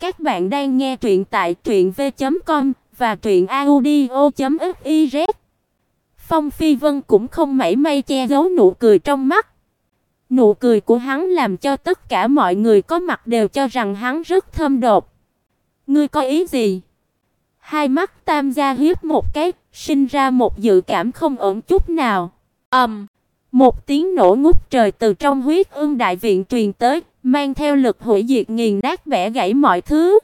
Các bạn đang nghe truyện tại truyệnv.com và truyệnaudio.fiz. Phong Phi Vân cũng không mảy may che giấu nụ cười trong mắt. Nụ cười của hắn làm cho tất cả mọi người có mặt đều cho rằng hắn rất thâm độc. Ngươi có ý gì? Hai mắt Tam gia hiếp một cái, sinh ra một dự cảm không ổn chút nào. Ầm, um, một tiếng nổ ngút trời từ trong huyết ương đại viện truyền tới, mang theo lực hủy diệt nghiền nát bẻ gãy mọi thứ.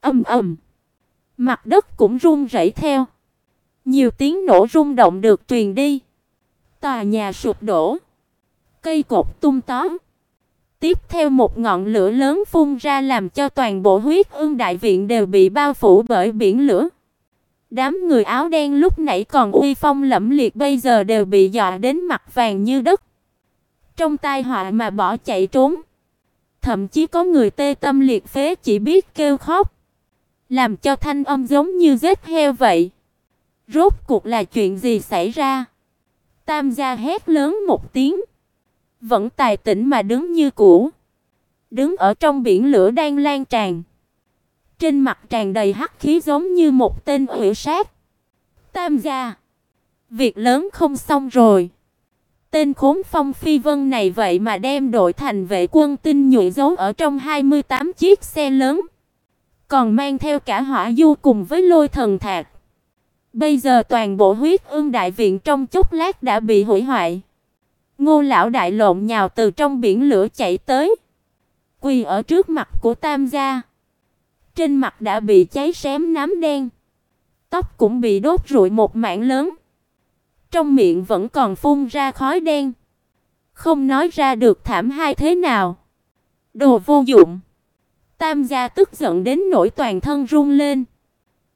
Ầm ầm. Mặt đất cũng rung rẩy theo. Nhiều tiếng nổ rung động được truyền đi. Tòa nhà sụp đổ, cây cột tung tóm. Tiếp theo một ngọn lửa lớn phun ra làm cho toàn bộ huyết ương đại viện đều bị bao phủ bởi biển lửa. Đám người áo đen lúc nãy còn uy phong lẫm liệt bây giờ đều bị dọa đến mặt vàng như đất. Trong tai họa mà bỏ chạy trốn. Thậm chí có người tê tâm liệt phế chỉ biết kêu khóc, làm cho thanh âm giống như rết heo vậy. Rốt cuộc là chuyện gì xảy ra? Tam gia hét lớn một tiếng, vẫn tài tỉnh mà đứng như cũ, đứng ở trong biển lửa đang lan tràn. Trên mặt tràn đầy hắc khí giống như một tên hủy sát. Tam gia, việc lớn không xong rồi. Tên khốn Phong Phi Vân này vậy mà đem đội thành vệ quân tinh nhuệ giấu ở trong 28 chiếc xe lớn, còn mang theo cả hỏa du cùng với lôi thần thạc. Bây giờ toàn bộ huyết ương đại viện trong chốc lát đã bị hủy hoại. Ngô lão đại lộn nhào từ trong biển lửa chạy tới, quỳ ở trước mặt của Tam gia. Trên mặt đã bị cháy xém nám đen, tóc cũng bị đốt rụi một mảng lớn trong miệng vẫn còn phun ra khói đen. Không nói ra được thảm hai thế nào. Đồ vô dụng. Tam gia tức giận đến nỗi toàn thân run lên.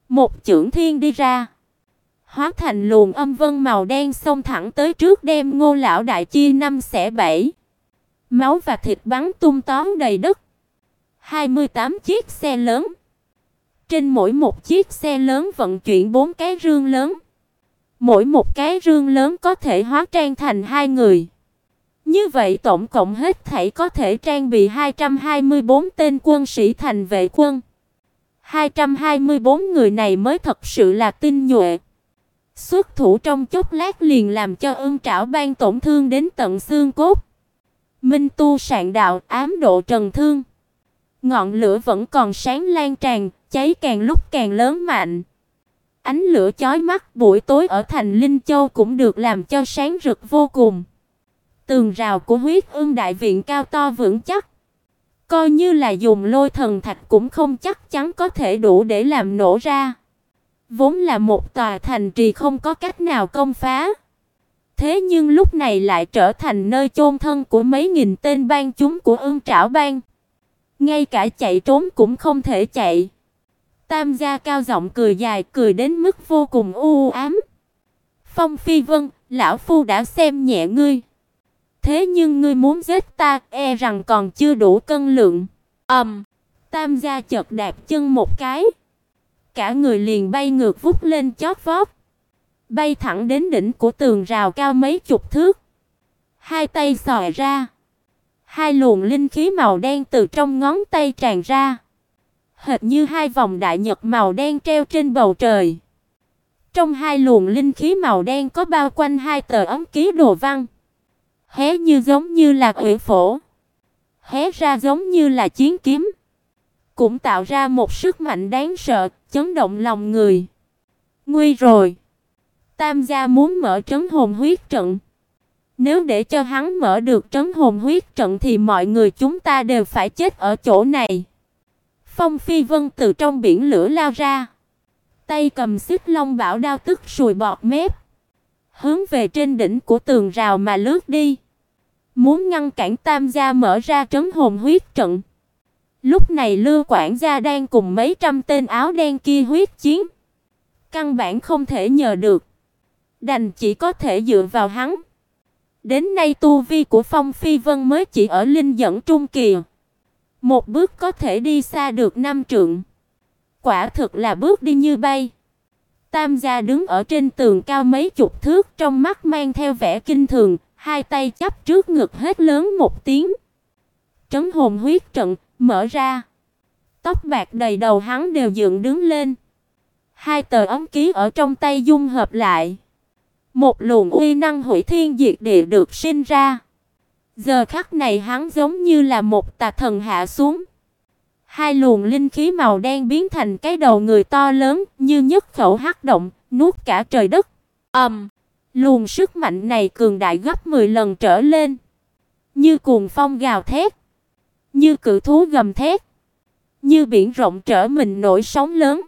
Một chưởng thiên đi ra, hóa thành luồng âm vân màu đen xông thẳng tới trước đem Ngô lão đại chia năm xẻ bảy. Máu và thịt bắn tung tóe đầy đất. 28 chiếc xe lớn. Trên mỗi một chiếc xe lớn vận chuyển bốn cái rương lớn. Mỗi một cái rương lớn có thể hóa trang thành hai người. Như vậy tổng cộng hết thảy có thể trang bị 224 tên quân sĩ thành vệ quân. 224 người này mới thật sự là tinh nhuệ. Xuất thủ trong chốc lát liền làm cho Ưng Trảo ban tổn thương đến tận xương cốt. Minh tu sạn đạo ám độ trần thương. Ngọn lửa vẫn còn sáng lan tràn, cháy càng lúc càng lớn mạnh. Ánh lửa chói mắt buổi tối ở thành Linh Châu cũng được làm cho sáng rực vô cùng. Tường rào của huyết ương đại viện cao to vững chắc. Coi như là dùng lôi thần thạch cũng không chắc chắn có thể đủ để làm nổ ra. Vốn là một tòa thành trì không có cách nào công phá. Thế nhưng lúc này lại trở thành nơi chôn thân của mấy nghìn tên bang chúng của ương Trảo bang. Ngay cả chạy trốn cũng không thể chạy. Tam gia cao giọng cười dài, cười đến mức vô cùng u ám. Phong Phi Vân, lão phu đã xem nhẹ ngươi. Thế nhưng ngươi muốn giết ta, e rằng còn chưa đủ cân lượng. Ầm. Um, Tam gia chợt đạp chân một cái, cả người liền bay ngược vút lên chót vót, bay thẳng đến đỉnh của tường rào cao mấy chục thước. Hai tay xòe ra, hai luồng linh khí màu đen từ trong ngón tay tràn ra hệt như hai vòng đại nhật màu đen treo trên bầu trời. Trong hai luồng linh khí màu đen có bao quanh hai tờ ấm ký đồ văn. Hé như giống như là quỷ phổ, hé ra giống như là chiến kiếm, cũng tạo ra một sức mạnh đáng sợ, chấn động lòng người. Nguy rồi. Tam gia muốn mở trấn hồn huyết trận. Nếu để cho hắn mở được trấn hồn huyết trận thì mọi người chúng ta đều phải chết ở chỗ này. Phong Phi Vân từ trong biển lửa lao ra, tay cầm xích long bảo đao tức sùi bọt mép, hướng về trên đỉnh của tường rào mà lướt đi, muốn ngăn cản Tam gia mở ra trấn hồn huyết trận. Lúc này Lưu quản gia đang cùng mấy trăm tên áo đen kia huyết chiến, căn bản không thể nhờ được, đành chỉ có thể dựa vào hắn. Đến nay tu vi của Phong Phi Vân mới chỉ ở linh dẫn trung kỳ. Một bước có thể đi xa được năm trượng. Quả thực là bước đi như bay. Tam gia đứng ở trên tường cao mấy chục thước, trong mắt mang theo vẻ kinh thường, hai tay chắp trước ngực hết lớn một tiếng. Trấn hồn huyết trận mở ra. Tóc bạc đầy đầu hắn đều dựng đứng lên. Hai tờ ống ký ở trong tay dung hợp lại. Một luồng uy năng hủy thiên diệt địa được sinh ra. Giờ khắc này hắn giống như là một tà thần hạ xuống. Hai luồng linh khí màu đen biến thành cái đầu người to lớn, như nhất khẩu hắc động, nuốt cả trời đất. Ầm. Um, luồng sức mạnh này cường đại gấp 10 lần trở lên, như cuồng phong gào thét, như cự thú gầm thét, như biển rộng trở mình nổi sóng lớn.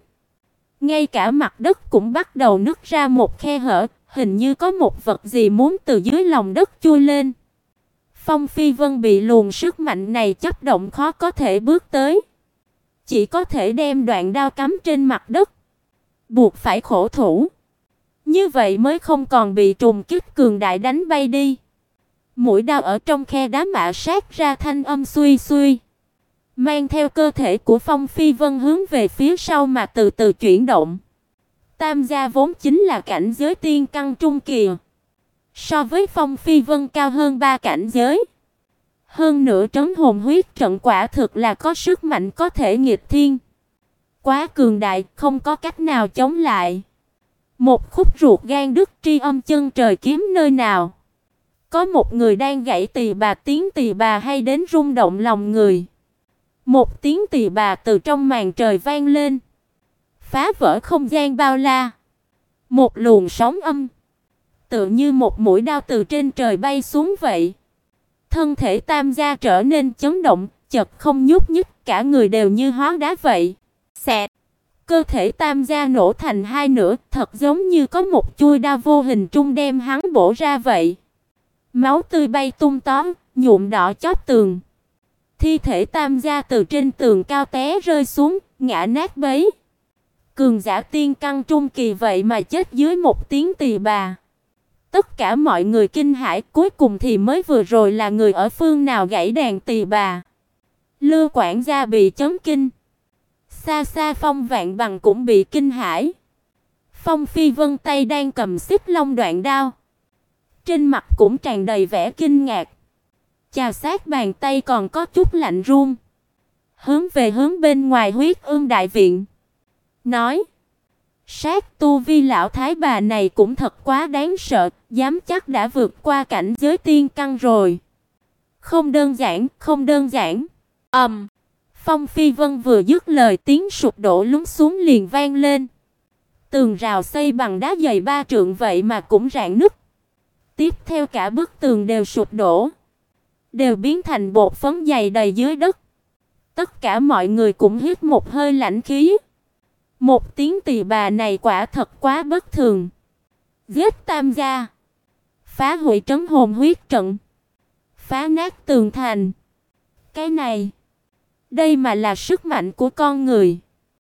Ngay cả mặt đất cũng bắt đầu nứt ra một khe hở, hình như có một vật gì muốn từ dưới lòng đất chui lên. Phong Phi Vân bị luồng sức mạnh này chấp động khó có thể bước tới, chỉ có thể đem đoạn đao cắm trên mặt đất, buộc phải khổ thủ. Như vậy mới không còn bị trùng kích cường đại đánh bay đi. Mũi đao ở trong khe đá mạ sát ra thanh âm suy suy, mang theo cơ thể của Phong Phi Vân hướng về phía sau mà từ từ chuyển động. Tam gia vốn chính là cảnh giới tiên căn trung kỳ, so với Phong Phi Vân cao hơn ba cảnh giới. Hơn nữa trấn hồn huyết trận quả thực là có sức mạnh có thể nghịch thiên. Quá cường đại, không có cách nào chống lại. Một khúc ruột gan đứt tri âm chân trời kiếm nơi nào. Có một người đang gãy tỳ bà tiếng tỳ bà hay đến rung động lòng người. Một tiếng tỳ bà từ trong màn trời vang lên, phá vỡ không gian bao la. Một luồng sóng âm, tựa như một mũi đao từ trên trời bay xuống vậy. Thân thể Tam gia trở nên chấn động, chợt không nhúc nhích, cả người đều như hóa đá vậy. Xẹt. Cơ thể Tam gia nổ thành hai nửa, thật giống như có một chui đao vô hình trung đem hắn bổ ra vậy. Máu tươi bay tung tóe, nhuộm đỏ chóp tường. Thi thể Tam gia từ trên tường cao té rơi xuống, ngã nát bấy. Cường giả tiên căn trung kỳ vậy mà chết dưới một tiếng tỳ bà. Tất cả mọi người kinh hãi, cuối cùng thì mới vừa rồi là người ở phương nào gãy đàn tỳ bà. Lưu quản gia bị chấn kinh. Xa xa Phong Vạn Bằng cũng bị kinh hãi. Phong Phi Vân tay đang cầm xích long đoạn đao, trên mặt cũng tràn đầy vẻ kinh ngạc. Chà sát bàn tay còn có chút lạnh run. Hướng về hướng bên ngoài huyết ương đại viện, nói: Sát tu vi lão thái bà này cũng thật quá đáng sợ, dám chắc đã vượt qua cảnh giới tiên căn rồi. Không đơn giản, không đơn giản. Ầm. Um, Phong Phi Vân vừa dứt lời tiếng sụp đổ lún xuống liền vang lên. Tường rào xây bằng đá dày ba trượng vậy mà cũng rạn nứt. Tiếp theo cả bức tường đều sụp đổ, đều biến thành bột phấn dày đầy dưới đất. Tất cả mọi người cũng hít một hơi lạnh khí. Một tiếng tỳ bà này quả thật quá bất thường. Giết Tam gia, phá hủy trấn hồn huyết trận, phá nát tường thành. Cái này, đây mà là sức mạnh của con người.